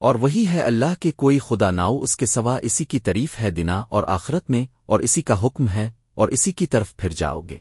اور وہی ہے اللہ کے کوئی خدا ناؤ اس کے سوا اسی کی تعریف ہے دنا اور آخرت میں اور اسی کا حکم ہے اور اسی کی طرف پھر جاؤ گے۔